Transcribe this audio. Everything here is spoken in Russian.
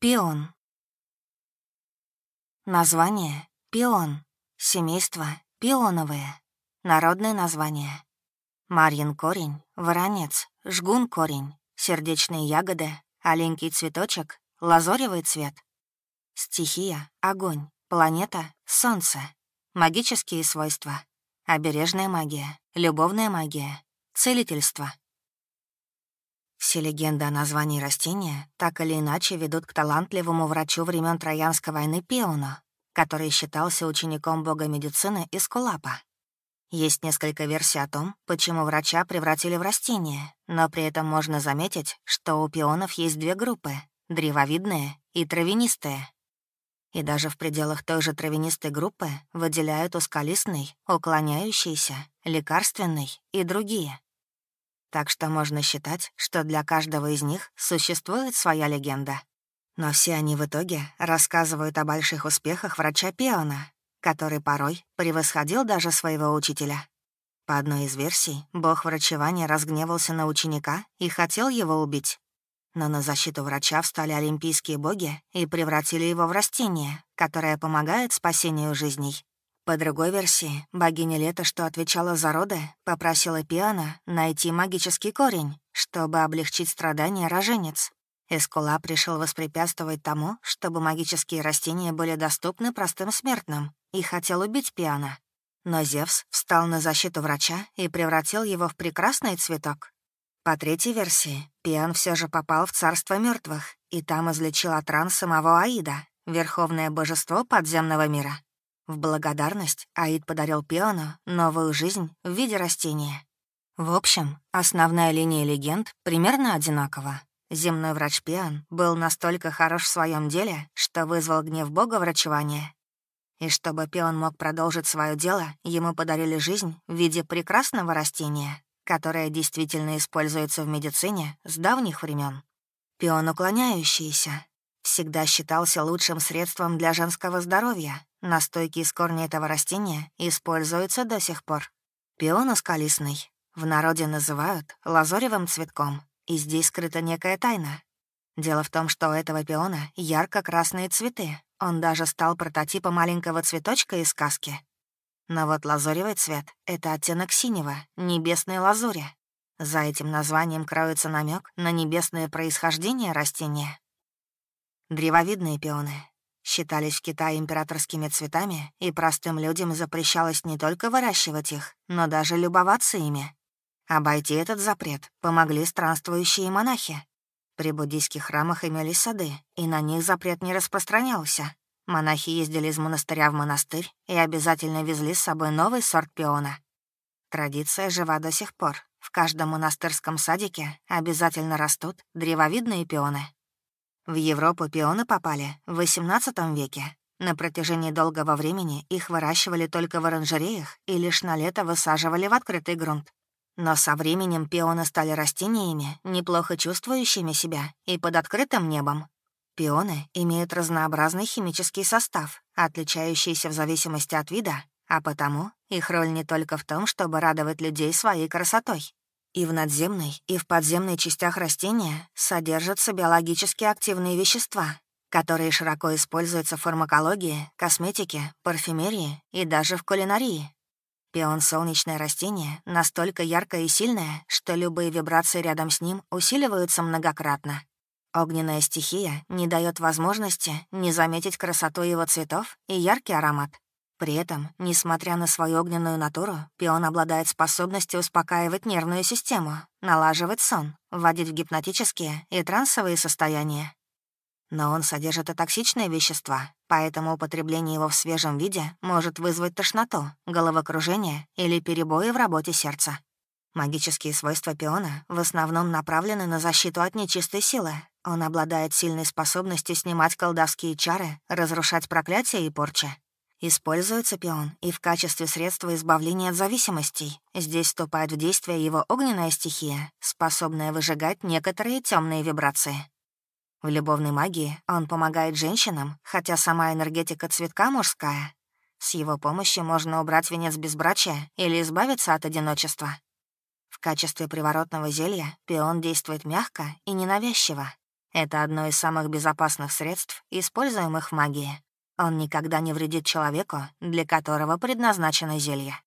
Пион. Название — пион. Семейство — пионовые. Народное название. Марьин корень, воронец, жгун корень, сердечные ягоды, оленький цветочек, лазоревый цвет. Стихия — огонь, планета — солнце. Магические свойства. Обережная магия, любовная магия, целительство. Все легенды о названии растения так или иначе ведут к талантливому врачу времен Троянской войны Пеону, который считался учеником бога медицины Искулапа. Есть несколько версий о том, почему врача превратили в растение, но при этом можно заметить, что у пионов есть две группы — древовидные и травянистые. И даже в пределах той же травянистой группы выделяют ускалистный, уклоняющийся, лекарственный и другие. Так что можно считать, что для каждого из них существует своя легенда. Но все они в итоге рассказывают о больших успехах врача Пиона, который порой превосходил даже своего учителя. По одной из версий, бог врачевания разгневался на ученика и хотел его убить. Но на защиту врача встали олимпийские боги и превратили его в растение, которое помогает спасению жизней. По другой версии, богиня Лета, что отвечала за роды, попросила Пиана найти магический корень, чтобы облегчить страдания роженец. Эскулап решил воспрепятствовать тому, чтобы магические растения были доступны простым смертным, и хотел убить Пиана. Но Зевс встал на защиту врача и превратил его в прекрасный цветок. По третьей версии, Пиан все же попал в царство мертвых и там излечил от ран самого Аида, верховное божество подземного мира. В благодарность Аид подарил Пиону новую жизнь в виде растения. В общем, основная линия легенд примерно одинакова. Земной врач Пион был настолько хорош в своем деле, что вызвал гнев бога врачевания. И чтобы Пион мог продолжить свое дело, ему подарили жизнь в виде прекрасного растения, которое действительно используется в медицине с давних времен. Пион уклоняющийся, всегда считался лучшим средством для женского здоровья. Настойки из корня этого растения используются до сих пор. Пион скалистный. В народе называют лазоревым цветком, и здесь скрыта некая тайна. Дело в том, что у этого пиона ярко-красные цветы. Он даже стал прототипом маленького цветочка из сказки. Но вот лазоревый цвет — это оттенок синего, небесной лазури. За этим названием кроется намек на небесное происхождение растения. Древовидные пионы считались в Китае императорскими цветами, и простым людям запрещалось не только выращивать их, но даже любоваться ими. Обойти этот запрет помогли странствующие монахи. При буддийских храмах имелись сады, и на них запрет не распространялся. Монахи ездили из монастыря в монастырь и обязательно везли с собой новый сорт пиона. Традиция жива до сих пор. В каждом монастырском садике обязательно растут древовидные пионы. В Европу пионы попали в XVIII веке. На протяжении долгого времени их выращивали только в оранжереях и лишь на лето высаживали в открытый грунт. Но со временем пионы стали растениями, неплохо чувствующими себя и под открытым небом. Пионы имеют разнообразный химический состав, отличающийся в зависимости от вида, а потому их роль не только в том, чтобы радовать людей своей красотой. И в надземной, и в подземной частях растения содержатся биологически активные вещества, которые широко используются в фармакологии, косметике, парфюмерии и даже в кулинарии. Пион — солнечное растение, настолько яркое и сильное, что любые вибрации рядом с ним усиливаются многократно. Огненная стихия не дает возможности не заметить красоту его цветов и яркий аромат. При этом, несмотря на свою огненную натуру, пион обладает способностью успокаивать нервную систему, налаживать сон, вводить в гипнотические и трансовые состояния. Но он содержит и токсичные вещества, поэтому употребление его в свежем виде может вызвать тошноту, головокружение или перебои в работе сердца. Магические свойства пиона в основном направлены на защиту от нечистой силы. Он обладает сильной способностью снимать колдовские чары, разрушать проклятия и порчи. Используется пион и в качестве средства избавления от зависимостей. Здесь вступает в действие его огненная стихия, способная выжигать некоторые темные вибрации. В любовной магии он помогает женщинам, хотя сама энергетика цветка мужская. С его помощью можно убрать венец безбрачия или избавиться от одиночества. В качестве приворотного зелья пион действует мягко и ненавязчиво. Это одно из самых безопасных средств, используемых в магии. Он никогда не вредит человеку, для которого предназначено зелье.